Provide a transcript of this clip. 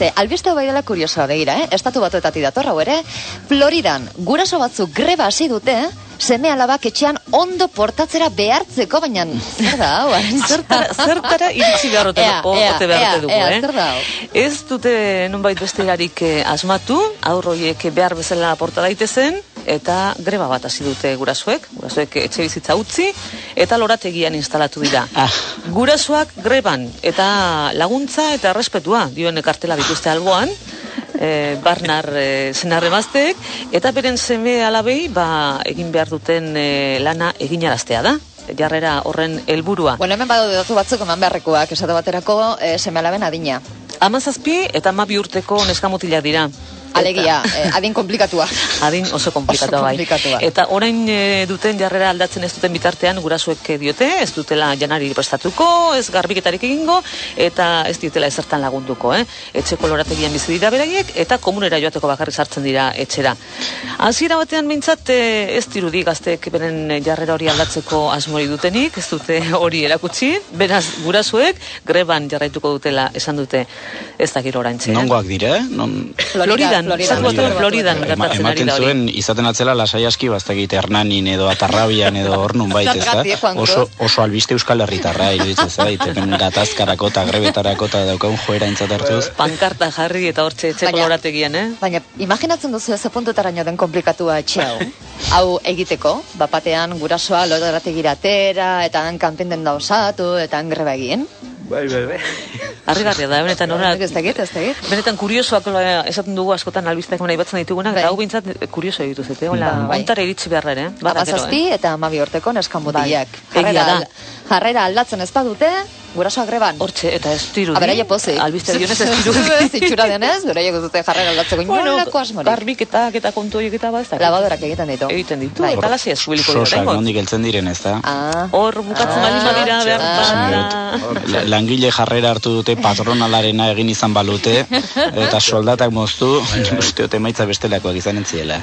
Ze, albiste bai dela kuriosoa begira, eh? Estatu batuetatik dator hau ere, Floridan, guraso batzuk greba hasi dute, seme alabak etxean ondo portatzera behartzeko, baina zer da, hau? Zertara, zertara iritsi behar ote, Ea, o- ea, ote behar ea, ote dugu, ea, eh? zer da hau? Ez dute nonbait bestelarik eh, asmatu, aurroiek behar bezala porta daitezen, eta greba bat hasi dute gurasoek, gurasoek etxe bizitza utzi, eta lorategian instalatu dira. Ah. Gurasoak greban, eta laguntza eta errespetua, dioen kartela dituzte alboan, e, barnar e, senarremazteek, eta beren seme alabei ba, egin behar duten e, lana eginaraztea da. Jarrera horren helburua. Bueno, hemen badaude datu batzuk eman beharrekoak, esate baterako, eh, seme alaben adina. Amazazpi eta amabi urteko neskamutilak dira. Alegia, eh, adin komplikatua. Adin oso komplikatua bai. komplikatua. Eta orain e, duten jarrera aldatzen ez duten bitartean gurasuek diote, ez dutela janari prestatuko, ez garbiketarik egingo, eta ez diotela ezertan lagunduko, eh? Etxeko lorategian bizi dira beraiek, eta komunera joateko bakarrik sartzen dira etxera. Hasiera batean behintzat e, ez dirudi gazteek beren jarrera hori aldatzeko asmori dutenik, ez dute hori erakutsi, beraz gurasuek greban jarraituko dutela esan dute ez dakir oraintxe. eh? Nongoak dire, non... Floridan, Floridan. Floridan Ema- gertatzen ari da hori. zuen izaten atzela lasai aski bastakit Hernanin edo Atarrabian edo hor nun bait, ez da? Oso, oso albiste euskal herritarra iruditzen zait, gatazkarako eta grebetarako eta daukagun joera aintzat hartuz. Pankarta jarri eta hortxe etxeko Baina- lorategian, eh? Baina, imaginatzen duzu ez puntutaraino den komplikatua etxe hau. hau egiteko, bapatean gurasoa lorategira atera, eta han kanpinden da osatu, eta han greba egin. Bai, bai, bai. Harrigarria da, benetan ora... Ez dakit, ez dakit. Benetan kuriosoak eh, esaten dugu askotan albisteak nahi batzen ditugunak, Bai. eta hau bintzat kurioso egitu zete, hola, Ba, bai. ontara iritsi beharra ere, eh? Gero, Amazazpi eta amabi urteko neskan mutilak. Bai, egia Jarrera, da. jarrera aldatzen ez badute, gurasoa greban. Hortxe, eta ez dirudi. Aberaia pozik. Albiste dionez ez dirudi. Ez itxura denez, beraiek ez dute jarrera aldatzeko bueno, asmorik. garbiketak eta kontu horiek eta ba, ez dakit. Labadorak egiten ditu. Egiten ditu, Bai. eta lasi ez zubiliko dira, Sosak nondik heltzen diren, ez da? Ah. Hor bukatzen Ah, baldin badira behar Langile jarrera hartu dute patronalarena egin izan balute, eta soldatak moztu, uste dut emaitza bestelakoak izan entziela.